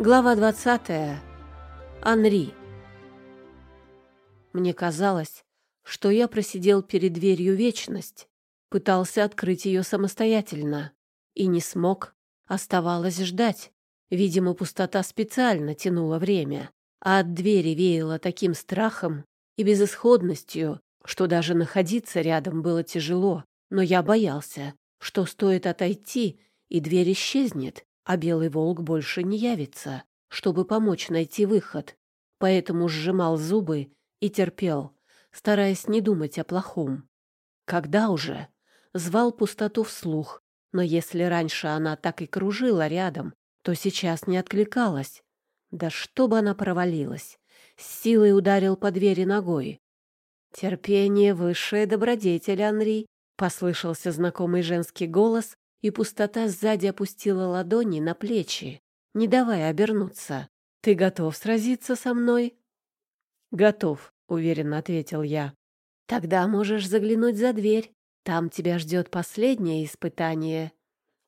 Глава 20. Анри. Мне казалось, что я просидел перед дверью вечность, пытался открыть ее самостоятельно и не смог. Оставалось ждать. Видимо, пустота специально тянула время, а от двери веяло таким страхом и безысходностью, что даже находиться рядом было тяжело, но я боялся, что стоит отойти, и дверь исчезнет, а белый волк больше не явится, чтобы помочь найти выход. Поэтому сжимал зубы и терпел, стараясь не думать о плохом. Когда уже? Звал пустоту вслух, но если раньше она так и кружила рядом, то сейчас не откликалась. Да чтобы она провалилась! С силой ударил по двери ногой. «Терпение — высшая добродетель, Анри», — послышался знакомый женский голос, и пустота сзади опустила ладони на плечи, не давая обернуться. «Ты готов сразиться со мной?» «Готов», — уверенно ответил я. «Тогда можешь заглянуть за дверь. Там тебя ждет последнее испытание.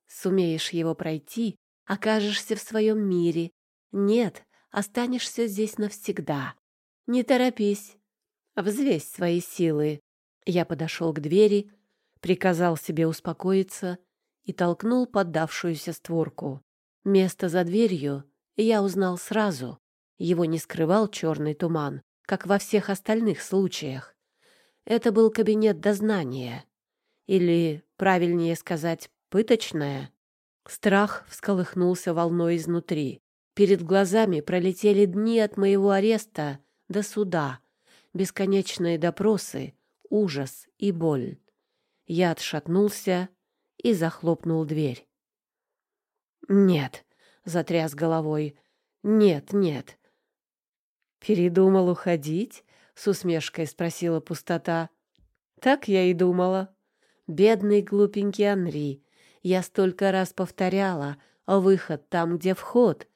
Сумеешь его пройти, окажешься в своем мире. Нет, останешься здесь навсегда. Не торопись. Взвесь свои силы». Я подошел к двери, приказал себе успокоиться — и толкнул поддавшуюся створку. Место за дверью я узнал сразу. Его не скрывал черный туман, как во всех остальных случаях. Это был кабинет дознания. Или, правильнее сказать, пыточная. Страх всколыхнулся волной изнутри. Перед глазами пролетели дни от моего ареста до суда, бесконечные допросы, ужас и боль. Я отшатнулся и захлопнул дверь. «Нет», — затряс головой, — «нет, нет». «Передумал уходить?» — с усмешкой спросила пустота. «Так я и думала. Бедный глупенький Анри. Я столько раз повторяла, а выход там, где вход.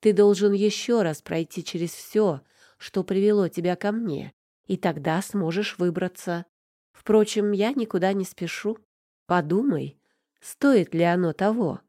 Ты должен еще раз пройти через все, что привело тебя ко мне, и тогда сможешь выбраться. Впрочем, я никуда не спешу. Подумай, Стоит ли оно того?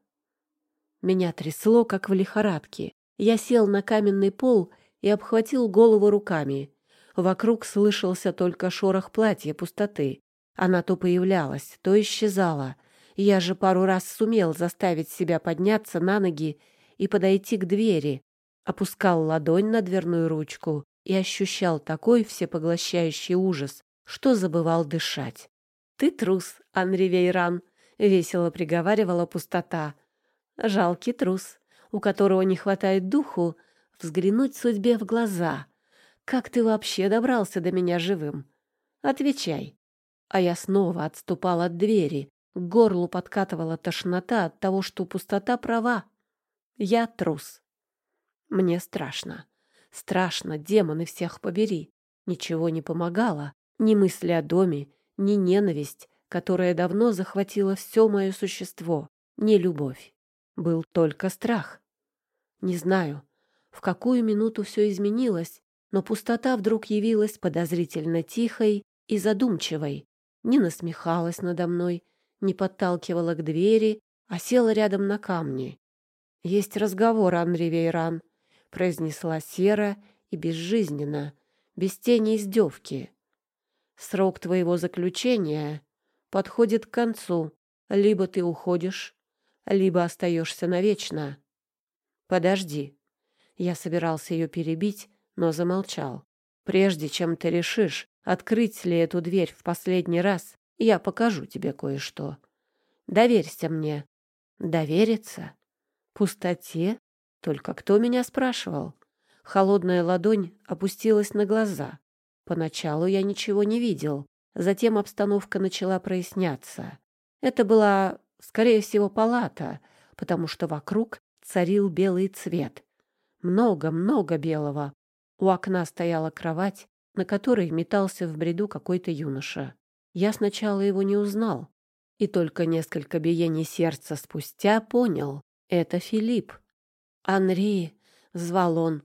Меня трясло, как в лихорадке. Я сел на каменный пол и обхватил голову руками. Вокруг слышался только шорох платья пустоты. Она то появлялась, то исчезала. Я же пару раз сумел заставить себя подняться на ноги и подойти к двери. Опускал ладонь на дверную ручку и ощущал такой всепоглощающий ужас, что забывал дышать. «Ты трус, Анри Вейран», — весело приговаривала пустота. «Жалкий трус, у которого не хватает духу взглянуть судьбе в глаза. Как ты вообще добрался до меня живым? Отвечай». А я снова отступал от двери. К горлу подкатывала тошнота от того, что пустота права. Я трус. Мне страшно. Страшно, демоны всех побери. Ничего не помогало. Ни мысли о доме, ни ненависть, которая давно захватила все мое существо, не любовь. Был только страх. Не знаю, в какую минуту все изменилось, но пустота вдруг явилась подозрительно тихой и задумчивой, не насмехалась надо мной, не подталкивала к двери, а села рядом на камни. «Есть разговор, Анри Вейран», — произнесла Сера и безжизненно, без тени издевки. «Срок твоего заключения подходит к концу. Либо ты уходишь, либо остаешься навечно. Подожди. Я собирался ее перебить, но замолчал. Прежде чем ты решишь, открыть ли эту дверь в последний раз, я покажу тебе кое-что. Доверься мне. Довериться? Пустоте? Только кто меня спрашивал? Холодная ладонь опустилась на глаза. Поначалу я ничего не видел, Затем обстановка начала проясняться. Это была, скорее всего, палата, потому что вокруг царил белый цвет. Много-много белого. У окна стояла кровать, на которой метался в бреду какой-то юноша. Я сначала его не узнал, и только несколько биений сердца спустя понял — это Филипп. «Анри!» — звал он.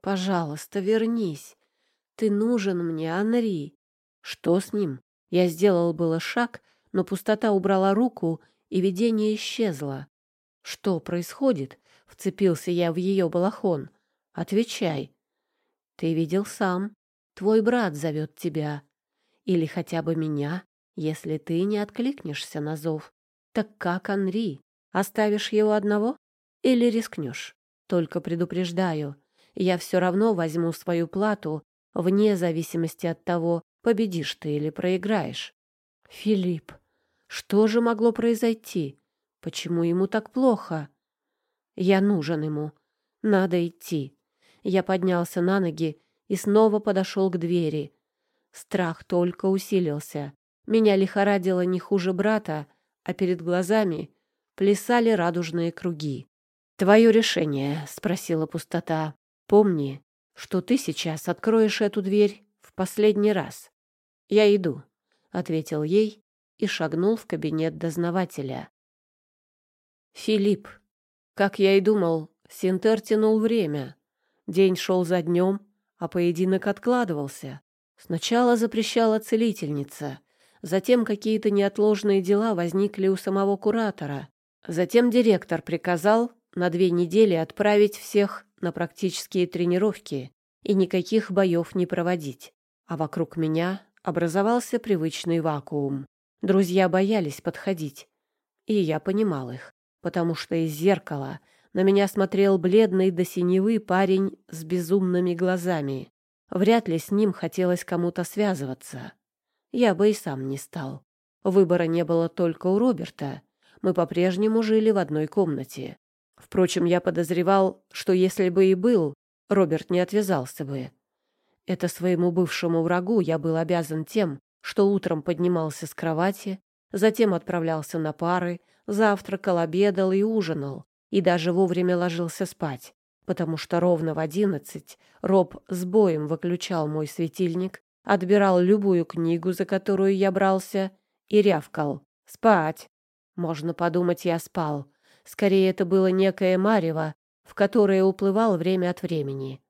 «Пожалуйста, вернись. Ты нужен мне, Анри. Что с ним? Я сделал было шаг, но пустота убрала руку, и видение исчезло. Что происходит? Вцепился я в ее балахон. Отвечай. Ты видел сам. Твой брат зовет тебя. Или хотя бы меня, если ты не откликнешься на зов. Так как, Анри, оставишь его одного? Или рискнешь? Только предупреждаю, я все равно возьму свою плату вне зависимости от того, победишь ты или проиграешь. Филипп, что же могло произойти? Почему ему так плохо? Я нужен ему. Надо идти. Я поднялся на ноги и снова подошел к двери. Страх только усилился. Меня лихорадило не хуже брата, а перед глазами плясали радужные круги. «Твое решение?» — спросила пустота. «Помни, что ты сейчас откроешь эту дверь в последний раз. Я иду», — ответил ей и шагнул в кабинет дознавателя. Филипп. Как я и думал, Синтер тянул время. День шел за днем, а поединок откладывался. Сначала запрещала целительница, затем какие-то неотложные дела возникли у самого куратора. Затем директор приказал на две недели отправить всех на практические тренировки и никаких боев не проводить. А вокруг меня образовался привычный вакуум. Друзья боялись подходить, и я понимал их, потому что из зеркала на меня смотрел бледный до синевы парень с безумными глазами. Вряд ли с ним хотелось кому-то связываться. Я бы и сам не стал. Выбора не было только у Роберта. Мы по-прежнему жили в одной комнате. Впрочем, я подозревал, что если бы и был, Роберт не отвязался бы. Это своему бывшему врагу я был обязан тем, что утром поднимался с кровати, затем отправлялся на пары, завтракал, обедал и ужинал, и даже вовремя ложился спать, потому что ровно в одиннадцать Роб с боем выключал мой светильник, отбирал любую книгу, за которую я брался, и рявкал «Спать!». Можно подумать, я спал, Скорее, это было некое марево, в которое уплывал время от времени.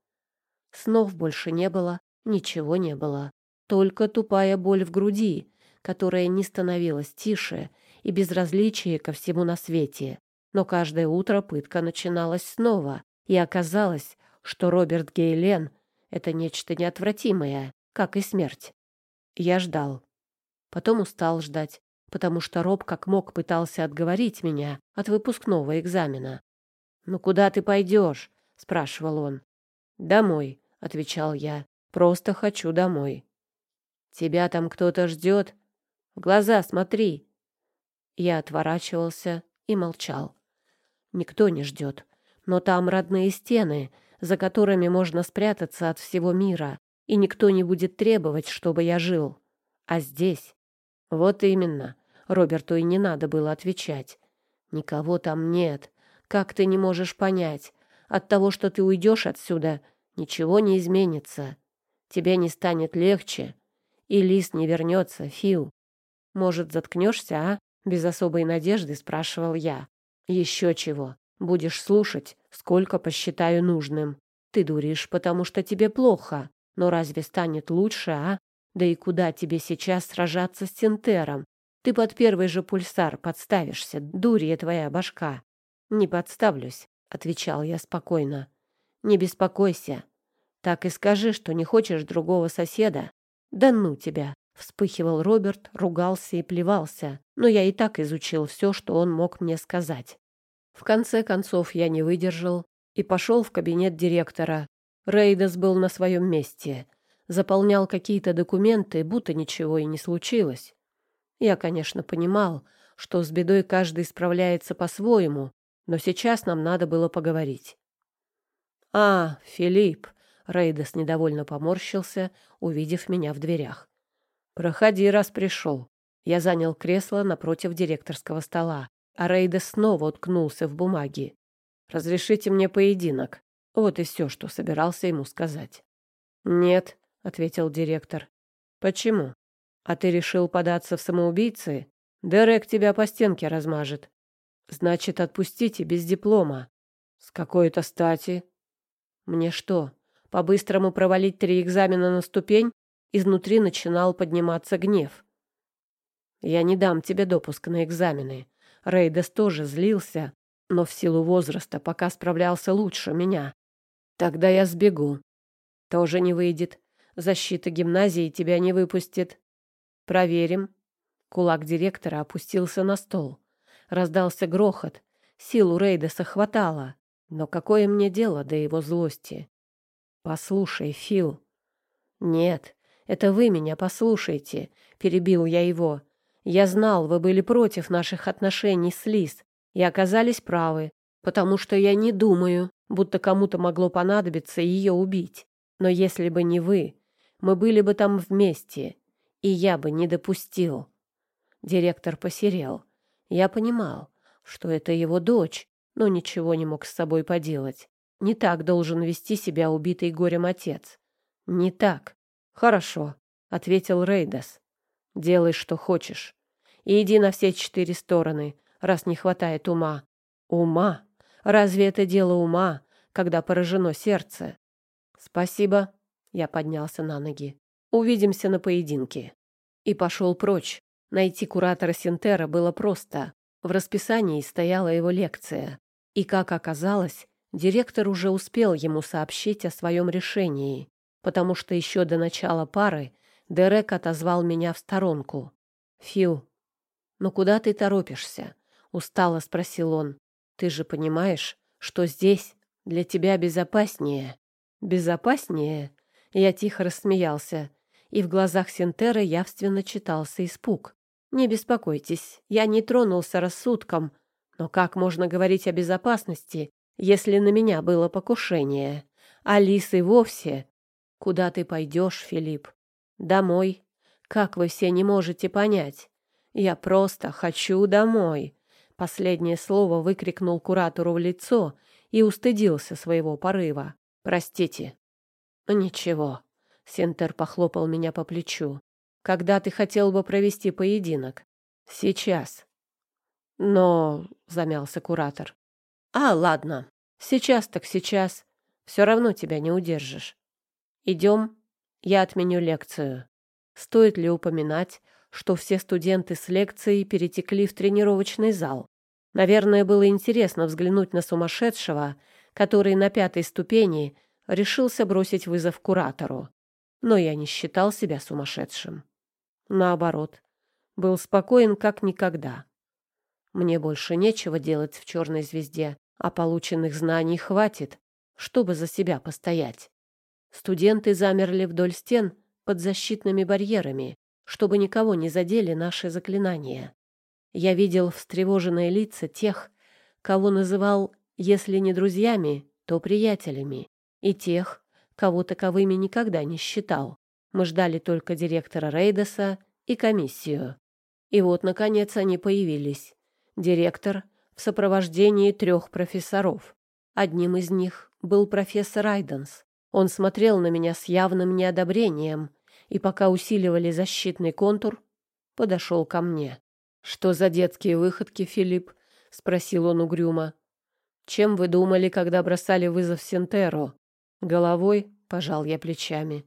Снов больше не было, ничего не было. Только тупая боль в груди, которая не становилась тише, и безразличие ко всему на свете. Но каждое утро пытка начиналась снова, и оказалось, что Роберт Гейлен — это нечто неотвратимое, как и смерть. Я ждал. Потом устал ждать, потому что Роб как мог пытался отговорить меня от выпускного экзамена. «Ну куда ты пойдешь?» — спрашивал он. «Домой», — отвечал я. «Просто хочу домой». «Тебя там кто-то ждет? В глаза смотри». Я отворачивался и молчал. Никто не ждет, но там родные стены, за которыми можно спрятаться от всего мира, и никто не будет требовать, чтобы я жил. А здесь... Вот именно. Роберту и не надо было отвечать. «Никого там нет. Как ты не можешь понять? От того, что ты уйдешь отсюда, ничего не изменится. Тебе не станет легче, и лис не вернется, Фил. Может, заткнешься, а?» Без особой надежды спрашивал я. «Еще чего. Будешь слушать, сколько посчитаю нужным. Ты дуришь, потому что тебе плохо. Но разве станет лучше, а? Да и куда тебе сейчас сражаться с Синтером? Ты под первый же пульсар подставишься, дурья твоя башка. Не подставлюсь, отвечал я спокойно. Не беспокойся. Так и скажи, что не хочешь другого соседа. Да ну тебя, вспыхивал Роберт, ругался и плевался, но я и так изучил все, что он мог мне сказать. В конце концов я не выдержал и пошел в кабинет директора. Рейдас был на своем месте, заполнял какие-то документы, будто ничего и не случилось. Я, конечно, понимал, что с бедой каждый справляется по-своему, но сейчас нам надо было поговорить. «А, Филипп!» — Рейдес недовольно поморщился, увидев меня в дверях. «Проходи, раз пришел». Я занял кресло напротив директорского стола, а Рейдес снова уткнулся в бумаги. «Разрешите мне поединок». Вот и все, что собирался ему сказать. «Нет», — ответил директор. «Почему?» А ты решил податься в самоубийцы? Дерек тебя по стенке размажет. Значит, отпустите без диплома. С какой-то стати? Мне что, по-быстрому провалить три экзамена на ступень? Изнутри начинал подниматься гнев. Я не дам тебе допуск на экзамены. Рейдес тоже злился, но в силу возраста пока справлялся лучше меня. Тогда я сбегу. Тоже не выйдет. Защита гимназии тебя не выпустит. Проверим. Кулак директора опустился на стол. Раздался грохот. Силу Рейдеса хватало. Но какое мне дело до его злости? Послушай, Фил. Нет, это вы меня послушайте, перебил я его. Я знал, вы были против наших отношений с Лиз и оказались правы, потому что я не думаю, будто кому-то могло понадобиться ее убить. Но если бы не вы, мы были бы там вместе, и я бы не допустил. Директор посерел. Я понимал, что это его дочь, но ничего не мог с собой поделать. Не так должен вести себя убитый горем отец. Не так. Хорошо, ответил Рейдас. Делай, что хочешь. И иди на все четыре стороны, раз не хватает ума. Ума? Разве это дело ума, когда поражено сердце? Спасибо. Я поднялся на ноги. Увидимся на поединке. И пошел прочь. Найти куратора Синтера было просто. В расписании стояла его лекция. И, как оказалось, директор уже успел ему сообщить о своем решении, потому что еще до начала пары Дерек отозвал меня в сторонку. «Фил, ну куда ты торопишься?» — устало спросил он. «Ты же понимаешь, что здесь для тебя безопаснее». «Безопаснее?» Я тихо рассмеялся, и в глазах Синтера явственно читался испуг. «Не беспокойтесь, я не тронулся рассудком, но как можно говорить о безопасности, если на меня было покушение? Алис и вовсе...» «Куда ты пойдешь, Филипп?» «Домой. Как вы все не можете понять? Я просто хочу домой!» Последнее слово выкрикнул куратору в лицо и устыдился своего порыва. «Простите». «Ничего». Сентер похлопал меня по плечу. «Когда ты хотел бы провести поединок?» «Сейчас». «Но...» — замялся куратор. «А, ладно. Сейчас так сейчас. Все равно тебя не удержишь. Идем, я отменю лекцию. Стоит ли упоминать, что все студенты с лекцией перетекли в тренировочный зал? Наверное, было интересно взглянуть на сумасшедшего, который на пятой ступени решился бросить вызов куратору. Но я не считал себя сумасшедшим. Наоборот, был спокоен как никогда. Мне больше нечего делать в черной звезде, а полученных знаний хватит, чтобы за себя постоять. Студенты замерли вдоль стен под защитными барьерами, чтобы никого не задели наши заклинания. Я видел встревоженные лица тех, кого называл, если не друзьями, то приятелями, и тех, кого таковыми никогда не считал. Мы ждали только директора Рейдеса и комиссию. И вот, наконец, они появились. Директор в сопровождении трех профессоров. Одним из них был профессор Айденс. Он смотрел на меня с явным неодобрением, и пока усиливали защитный контур, подошел ко мне. «Что за детские выходки, Филипп?» — спросил он угрюмо. «Чем вы думали, когда бросали вызов Сентеро?» «Головой?» — пожал я плечами.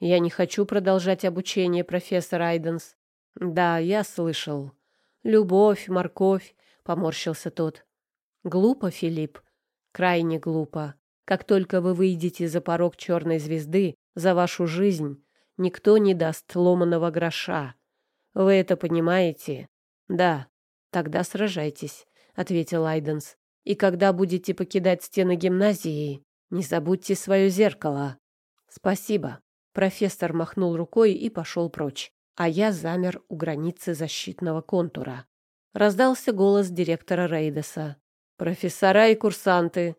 «Я не хочу продолжать обучение, профессор Айденс». «Да, я слышал. Любовь, морковь», — поморщился тот. «Глупо, Филипп. Крайне глупо. Как только вы выйдете за порог черной звезды, за вашу жизнь никто не даст ломаного гроша. Вы это понимаете? Да. Тогда сражайтесь, ответил Айденс. И когда будете покидать стены гимназии, не забудьте свое зеркало. Спасибо. Профессор махнул рукой и пошел прочь, а я замер у границы защитного контура. Раздался голос директора Рейдеса. Профессора и курсанты,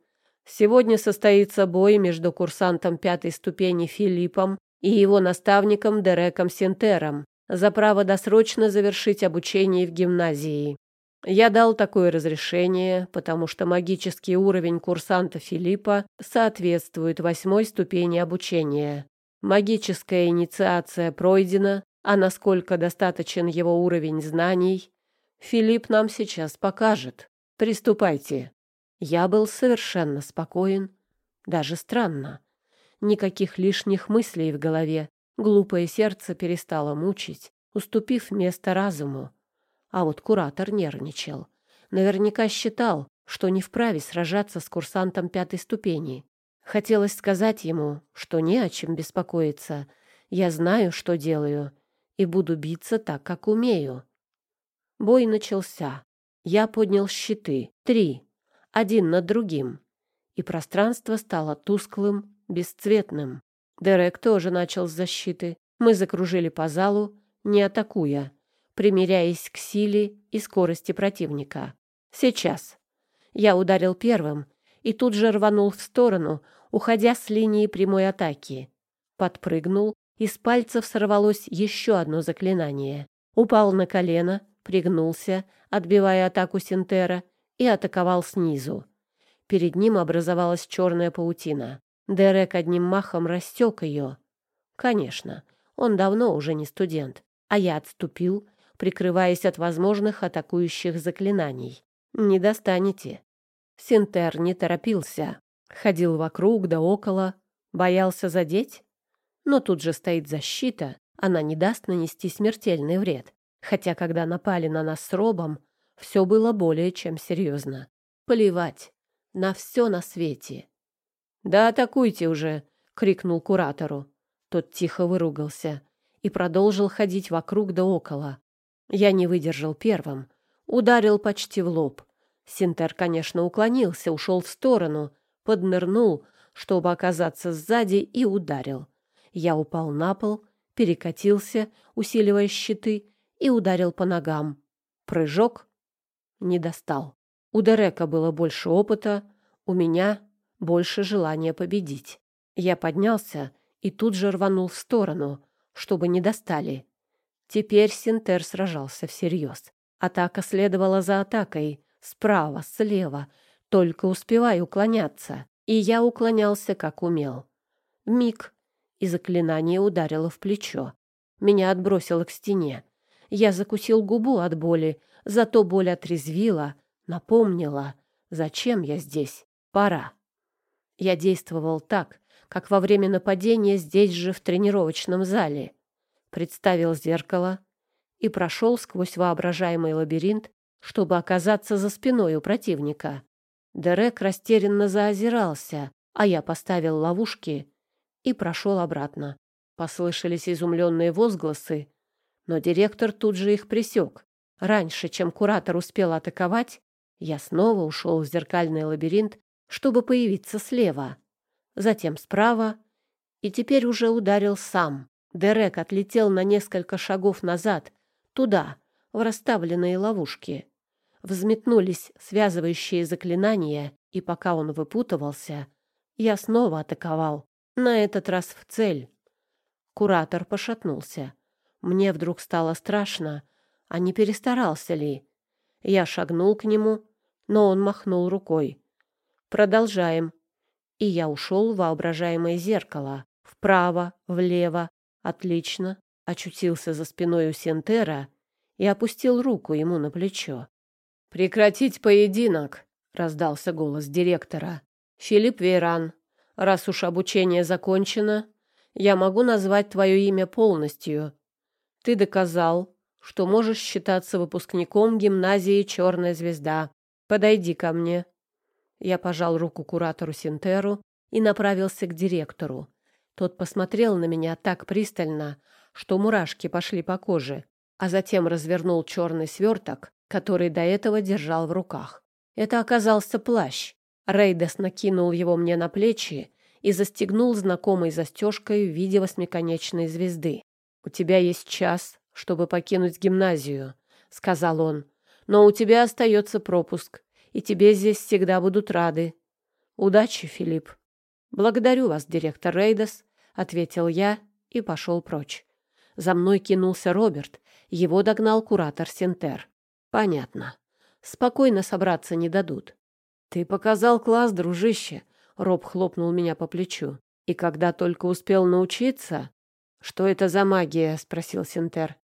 Сегодня состоится бой между курсантом пятой ступени Филиппом и его наставником Дереком Синтером за право досрочно завершить обучение в гимназии. Я дал такое разрешение, потому что магический уровень курсанта Филиппа соответствует восьмой ступени обучения. Магическая инициация пройдена, а насколько достаточен его уровень знаний, Филипп нам сейчас покажет. Приступайте. Я был совершенно спокоен, даже странно. Никаких лишних мыслей в голове, глупое сердце перестало мучить, уступив место разуму. А вот куратор нервничал. Наверняка считал, что не вправе сражаться с курсантом пятой ступени. Хотелось сказать ему, что не о чем беспокоиться. Я знаю, что делаю, и буду биться так, как умею. Бой начался. Я поднял щиты. Три. Один над другим. И пространство стало тусклым, бесцветным. Дерек тоже начал с защиты. Мы закружили по залу, не атакуя, примиряясь к силе и скорости противника. Сейчас. Я ударил первым и тут же рванул в сторону, уходя с линии прямой атаки. Подпрыгнул, из пальцев сорвалось еще одно заклинание. Упал на колено, пригнулся, отбивая атаку Синтера, и атаковал снизу. Перед ним образовалась черная паутина. Дерек одним махом растек ее. Конечно, он давно уже не студент, а я отступил, прикрываясь от возможных атакующих заклинаний. Не достанете. Синтер не торопился. Ходил вокруг да около, боялся задеть. Но тут же стоит защита, она не даст нанести смертельный вред. Хотя, когда напали на нас с Робом, все было более чем серьезно. Плевать. На все на свете. «Да атакуйте уже!» — крикнул куратору. Тот тихо выругался и продолжил ходить вокруг да около. Я не выдержал первым. Ударил почти в лоб. Синтер, конечно, уклонился, ушел в сторону, поднырнул, чтобы оказаться сзади, и ударил. Я упал на пол, перекатился, усиливая щиты, и ударил по ногам. Прыжок не достал. У Дерека было больше опыта, у меня больше желания победить. Я поднялся и тут же рванул в сторону, чтобы не достали. Теперь Синтер сражался всерьез. Атака следовала за атакой, справа, слева, только успевай уклоняться. И я уклонялся, как умел. Миг, и заклинание ударило в плечо. Меня отбросило к стене. Я закусил губу от боли, зато боль отрезвила, напомнила, зачем я здесь. Пора. Я действовал так, как во время нападения здесь же в тренировочном зале. Представил зеркало и прошел сквозь воображаемый лабиринт, чтобы оказаться за спиной у противника. Дерек растерянно заозирался, а я поставил ловушки и прошел обратно. Послышались изумленные возгласы, но директор тут же их пресек. Раньше, чем куратор успел атаковать, я снова ушел в зеркальный лабиринт чтобы появиться слева, затем справа, и теперь уже ударил сам. Дерек отлетел на несколько шагов назад, туда, в расставленные ловушки. Взметнулись связывающие заклинания, и пока он выпутывался, я снова атаковал, на этот раз в цель. Куратор пошатнулся. Мне вдруг стало страшно, а не перестарался ли. Я шагнул к нему, но он махнул рукой. Продолжаем. И я ушел в воображаемое зеркало. Вправо, влево. Отлично. Очутился за спиной у Сентера и опустил руку ему на плечо. «Прекратить поединок!» — раздался голос директора. «Филипп Вейран, раз уж обучение закончено, я могу назвать твое имя полностью. Ты доказал, что можешь считаться выпускником гимназии «Черная звезда». Подойди ко мне». Я пожал руку куратору Синтеру и направился к директору. Тот посмотрел на меня так пристально, что мурашки пошли по коже, а затем развернул черный сверток, который до этого держал в руках. Это оказался плащ. Рейдес накинул его мне на плечи и застегнул знакомой застежкой в виде восьмиконечной звезды. «У тебя есть час, чтобы покинуть гимназию», — сказал он. «Но у тебя остается пропуск и тебе здесь всегда будут рады. Удачи, Филипп. Благодарю вас, директор Рейдас, ответил я и пошел прочь. За мной кинулся Роберт, его догнал куратор Сентер. Понятно. Спокойно собраться не дадут. Ты показал класс, дружище, Роб хлопнул меня по плечу. И когда только успел научиться, что это за магия, спросил Сентер.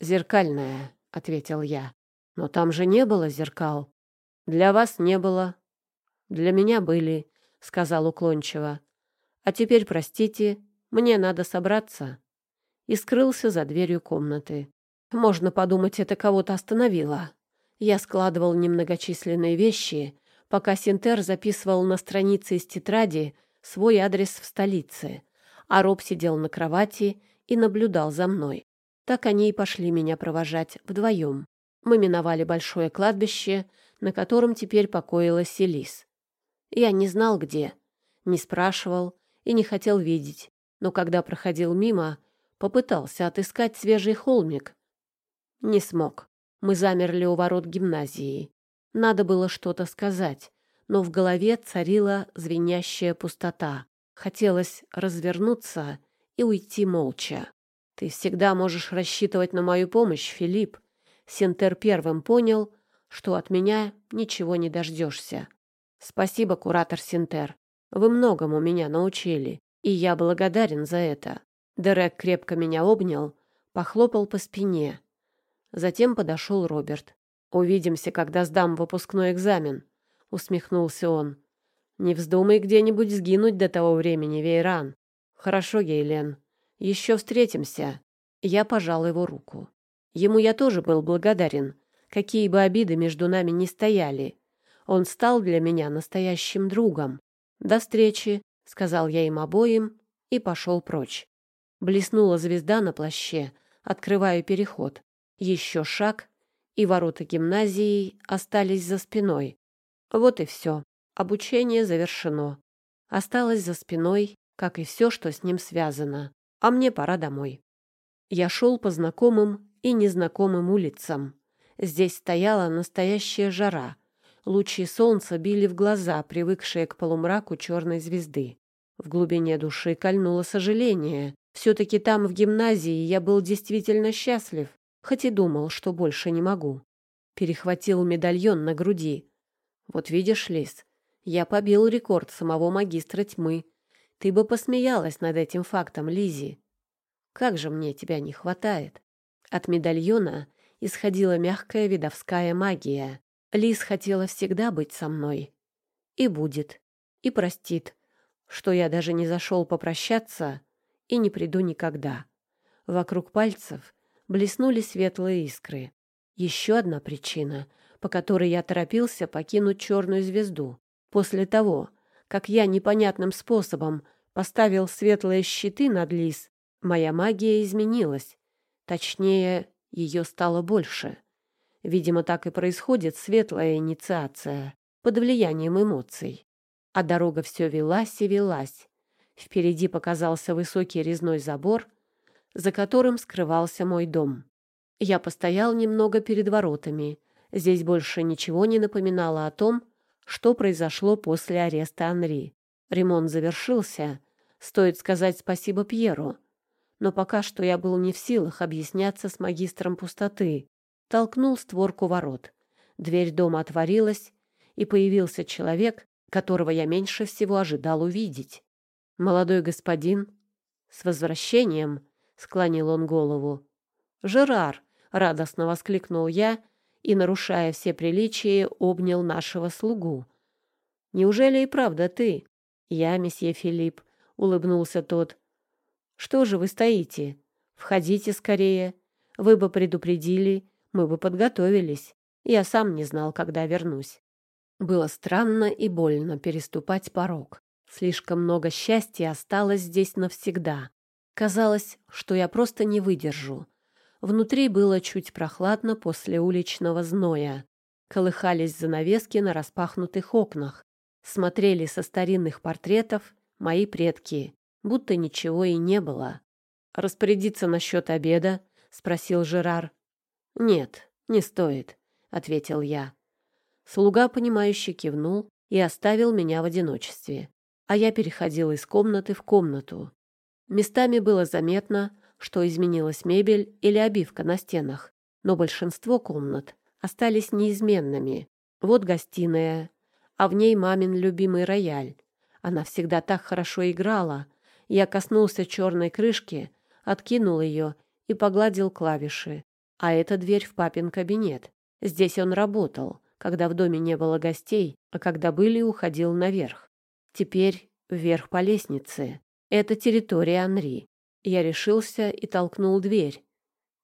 Зеркальная, ответил я. Но там же не было зеркал. Для вас не было. Для меня были, сказал уклончиво. А теперь, простите, мне надо собраться. И скрылся за дверью комнаты. Можно подумать, это кого-то остановило. Я складывал немногочисленные вещи, пока Синтер записывал на странице из тетради свой адрес в столице, а Роб сидел на кровати и наблюдал за мной. Так они и пошли меня провожать вдвоем. Мы миновали большое кладбище, на котором теперь покоилась Селис. Я не знал, где, не спрашивал и не хотел видеть, но когда проходил мимо, попытался отыскать свежий холмик. Не смог. Мы замерли у ворот гимназии. Надо было что-то сказать, но в голове царила звенящая пустота. Хотелось развернуться и уйти молча. «Ты всегда можешь рассчитывать на мою помощь, Филипп». Синтер первым понял, что от меня ничего не дождешься. «Спасибо, куратор Синтер. Вы многому меня научили, и я благодарен за это». Дерек крепко меня обнял, похлопал по спине. Затем подошел Роберт. «Увидимся, когда сдам выпускной экзамен», — усмехнулся он. «Не вздумай где-нибудь сгинуть до того времени, Вейран». «Хорошо, Гейлен. Еще встретимся». Я пожал его руку. Ему я тоже был благодарен, какие бы обиды между нами ни стояли. Он стал для меня настоящим другом. «До встречи», — сказал я им обоим и пошел прочь. Блеснула звезда на плаще, открывая переход. Еще шаг, и ворота гимназии остались за спиной. Вот и все. Обучение завершено. Осталось за спиной, как и все, что с ним связано. А мне пора домой. Я шел по знакомым и незнакомым улицам. Здесь стояла настоящая жара. Лучи солнца били в глаза, привыкшие к полумраку черной звезды. В глубине души кольнуло сожаление. Все-таки там, в гимназии, я был действительно счастлив, хоть и думал, что больше не могу. Перехватил медальон на груди. Вот видишь, Лис, я побил рекорд самого магистра тьмы. Ты бы посмеялась над этим фактом, Лизи. Как же мне тебя не хватает. От медальона исходила мягкая видовская магия. Лис хотела всегда быть со мной. И будет. И простит, что я даже не зашел попрощаться и не приду никогда. Вокруг пальцев блеснули светлые искры. Еще одна причина, по которой я торопился покинуть черную звезду. После того, как я непонятным способом поставил светлые щиты над лис, моя магия изменилась. Точнее, ее стало больше. Видимо, так и происходит светлая инициация под влиянием эмоций. А дорога все велась и велась. Впереди показался высокий резной забор, за которым скрывался мой дом. Я постоял немного перед воротами. Здесь больше ничего не напоминало о том, что произошло после ареста Анри. Ремонт завершился. Стоит сказать спасибо Пьеру. Но пока что я был не в силах объясняться с магистром пустоты. Толкнул створку ворот. Дверь дома отворилась, и появился человек, которого я меньше всего ожидал увидеть. Молодой господин, с возвращением, склонил он голову. Жерар, — радостно воскликнул я и, нарушая все приличия, обнял нашего слугу. «Неужели и правда ты?» «Я, месье Филипп», — улыбнулся тот. «Что же вы стоите? Входите скорее. Вы бы предупредили, мы бы подготовились. Я сам не знал, когда вернусь». Было странно и больно переступать порог. Слишком много счастья осталось здесь навсегда. Казалось, что я просто не выдержу. Внутри было чуть прохладно после уличного зноя. Колыхались занавески на распахнутых окнах. Смотрели со старинных портретов мои предки, будто ничего и не было. «Распорядиться насчет обеда?» — спросил Жерар. «Нет, не стоит», — ответил я. Слуга, понимающе кивнул и оставил меня в одиночестве, а я переходил из комнаты в комнату. Местами было заметно, что изменилась мебель или обивка на стенах, но большинство комнат остались неизменными. Вот гостиная, а в ней мамин любимый рояль. Она всегда так хорошо играла. Я коснулся черной крышки, откинул ее и погладил клавиши. А это дверь в папин кабинет. Здесь он работал, когда в доме не было гостей, а когда были, уходил наверх. Теперь вверх по лестнице. Это территория Анри. Я решился и толкнул дверь.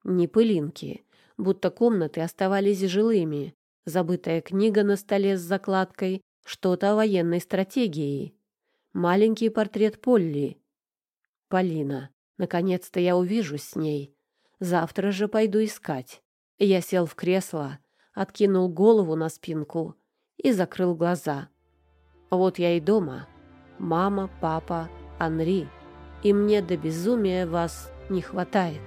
Не пылинки, будто комнаты оставались жилыми. Забытая книга на столе с закладкой, Что-то о военной стратегии. Маленький портрет Полли. Полина. Наконец-то я увижусь с ней. Завтра же пойду искать. Я сел в кресло, откинул голову на спинку и закрыл глаза. Вот я и дома. Мама, папа, Анри. И мне до безумия вас не хватает.